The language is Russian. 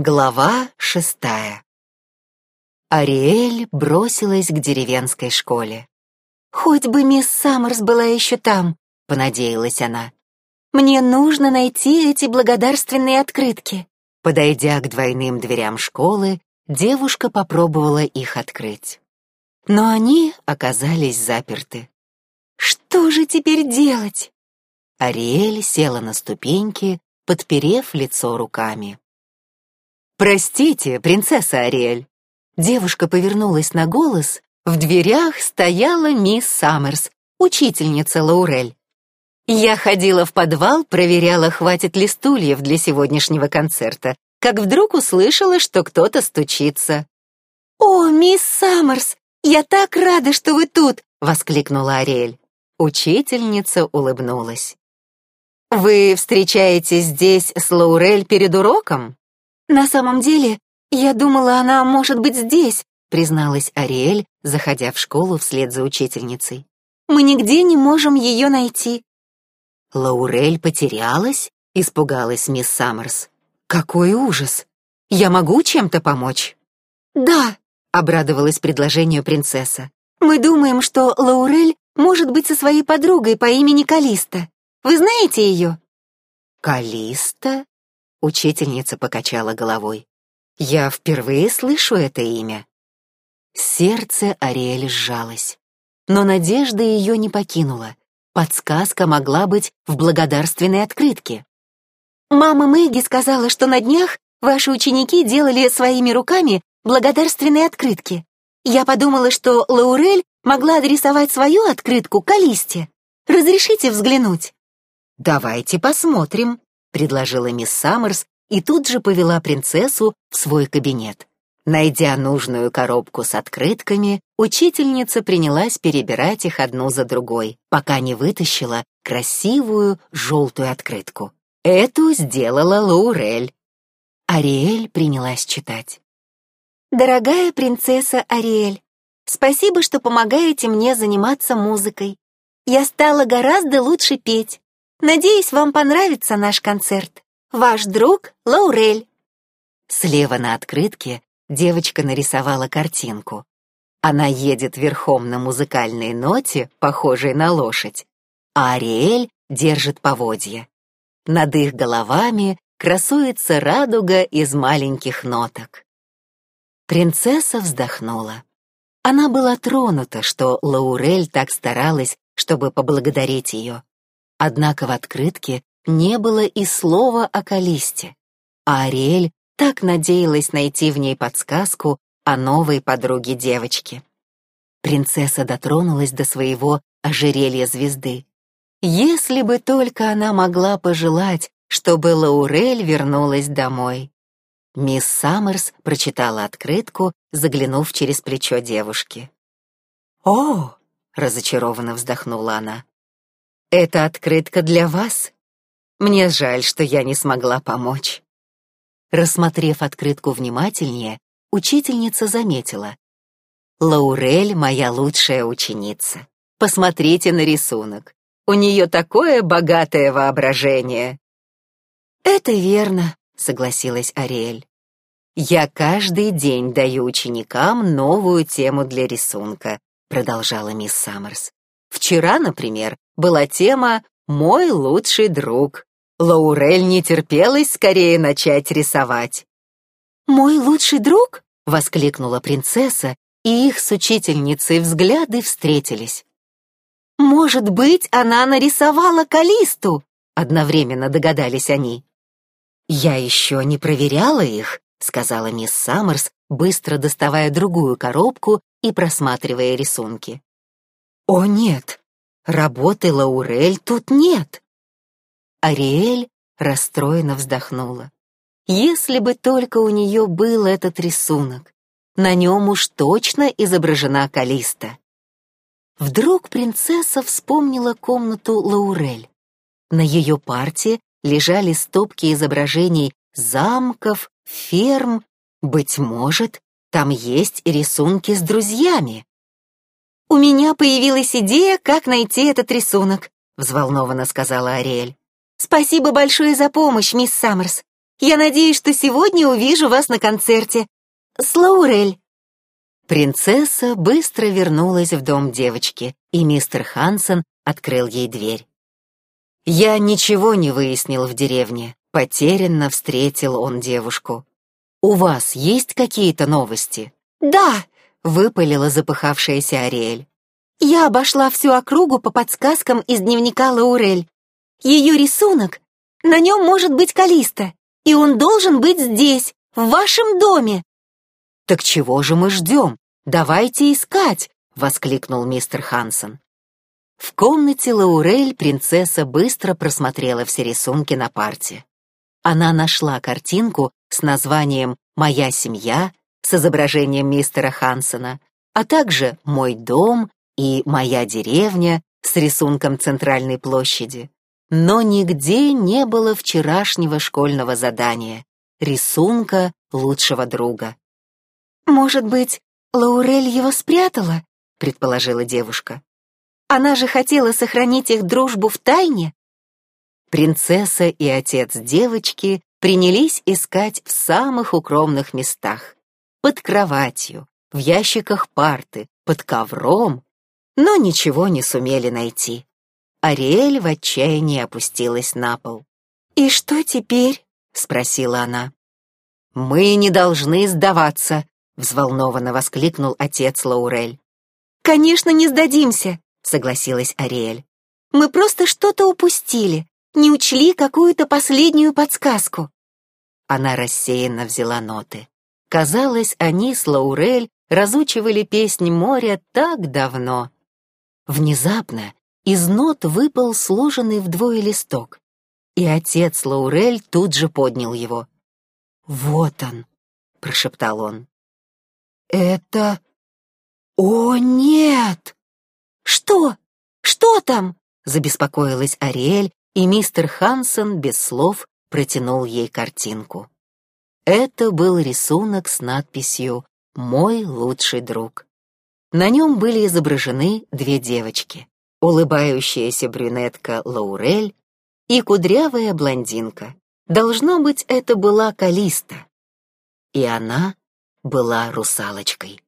Глава шестая Ариэль бросилась к деревенской школе. «Хоть бы мисс Саммерс была еще там», — понадеялась она. «Мне нужно найти эти благодарственные открытки». Подойдя к двойным дверям школы, девушка попробовала их открыть. Но они оказались заперты. «Что же теперь делать?» Ариэль села на ступеньки, подперев лицо руками. «Простите, принцесса Ариэль». Девушка повернулась на голос. В дверях стояла мисс Саммерс, учительница Лаурель. Я ходила в подвал, проверяла, хватит ли стульев для сегодняшнего концерта, как вдруг услышала, что кто-то стучится. «О, мисс Саммерс, я так рада, что вы тут!» — воскликнула Ариэль. Учительница улыбнулась. «Вы встречаетесь здесь с Лаурель перед уроком?» «На самом деле, я думала, она может быть здесь», призналась Ариэль, заходя в школу вслед за учительницей. «Мы нигде не можем ее найти». «Лаурель потерялась?» — испугалась мисс Саммерс. «Какой ужас! Я могу чем-то помочь?» «Да», — обрадовалась предложению принцесса. «Мы думаем, что Лаурель может быть со своей подругой по имени Калиста. Вы знаете ее?» «Калиста?» Учительница покачала головой. «Я впервые слышу это имя». Сердце Ариэль сжалось. Но надежда ее не покинула. Подсказка могла быть в благодарственной открытке. «Мама Мэгги сказала, что на днях ваши ученики делали своими руками благодарственные открытки. Я подумала, что Лаурель могла адресовать свою открытку Калисте. Разрешите взглянуть?» «Давайте посмотрим», — предложила мисс Саммерс и тут же повела принцессу в свой кабинет. Найдя нужную коробку с открытками, учительница принялась перебирать их одну за другой, пока не вытащила красивую желтую открытку. Эту сделала Лаурель. Ариэль принялась читать. «Дорогая принцесса Ариэль, спасибо, что помогаете мне заниматься музыкой. Я стала гораздо лучше петь. Надеюсь, вам понравится наш концерт. Ваш друг Лаурель». Слева на открытке девочка нарисовала картинку. Она едет верхом на музыкальной ноте, похожей на лошадь, а Ариэль держит поводья. Над их головами красуется радуга из маленьких ноток. Принцесса вздохнула. Она была тронута, что Лаурель так старалась, чтобы поблагодарить ее. Однако в открытке не было и слова о Калисте, а Ариэль так надеялась найти в ней подсказку о новой подруге девочки. Принцесса дотронулась до своего ожерелья звезды. Если бы только она могла пожелать, чтобы Лаурель вернулась домой. Мисс Саммерс прочитала открытку, заглянув через плечо девушки. «О!» — разочарованно вздохнула она. Это открытка для вас. Мне жаль, что я не смогла помочь. Рассмотрев открытку внимательнее, учительница заметила. Лаурель — моя лучшая ученица. Посмотрите на рисунок. У нее такое богатое воображение. Это верно, согласилась Ариэль. Я каждый день даю ученикам новую тему для рисунка, продолжала мисс Саммерс. Вчера, например, была тема «Мой лучший друг». Лаурель не терпелась скорее начать рисовать. «Мой лучший друг?» — воскликнула принцесса, и их с учительницей взгляды встретились. «Может быть, она нарисовала Калисту?» — одновременно догадались они. «Я еще не проверяла их», — сказала мисс Саммерс, быстро доставая другую коробку и просматривая рисунки. «О, нет! Работы Лаурель тут нет!» Ариэль расстроенно вздохнула. Если бы только у нее был этот рисунок, на нем уж точно изображена Калиста. Вдруг принцесса вспомнила комнату Лаурель. На ее парте лежали стопки изображений замков, ферм. Быть может, там есть рисунки с друзьями. «У меня появилась идея, как найти этот рисунок», — взволнованно сказала Ариэль. «Спасибо большое за помощь, мисс Саммерс. Я надеюсь, что сегодня увижу вас на концерте. С Лаурель». Принцесса быстро вернулась в дом девочки, и мистер Хансен открыл ей дверь. Я ничего не выяснил в деревне. Потерянно встретил он девушку. «У вас есть какие-то новости?» «Да», — выпалила запыхавшаяся Ариэль. «Я обошла всю округу по подсказкам из дневника Лаурель. Ее рисунок, на нем может быть Калиста, и он должен быть здесь, в вашем доме». «Так чего же мы ждем? Давайте искать!» — воскликнул мистер Хансен. В комнате Лаурель принцесса быстро просмотрела все рисунки на парте. Она нашла картинку с названием «Моя семья» с изображением мистера Хансена, а также «Мой дом» и «Моя деревня» с рисунком центральной площади. Но нигде не было вчерашнего школьного задания — рисунка лучшего друга. «Может быть, Лаурель его спрятала?» — предположила девушка. Она же хотела сохранить их дружбу в тайне. Принцесса и отец девочки принялись искать в самых укромных местах. Под кроватью, в ящиках парты, под ковром, но ничего не сумели найти. Ариэль в отчаянии опустилась на пол. «И что теперь?» — спросила она. «Мы не должны сдаваться», — взволнованно воскликнул отец Лаурель. «Конечно, не сдадимся согласилась Ариэль. Мы просто что-то упустили, не учли какую-то последнюю подсказку. Она рассеянно взяла ноты. Казалось, они с Лаурель разучивали песнь моря так давно. Внезапно из нот выпал сложенный вдвое листок, и отец Лаурель тут же поднял его. «Вот он», — прошептал он. «Это... О, нет!» «Что? Что там?» — забеспокоилась Ариэль, и мистер Хансен без слов протянул ей картинку. Это был рисунок с надписью «Мой лучший друг». На нем были изображены две девочки, улыбающаяся брюнетка Лаурель и кудрявая блондинка. Должно быть, это была Калиста. И она была русалочкой.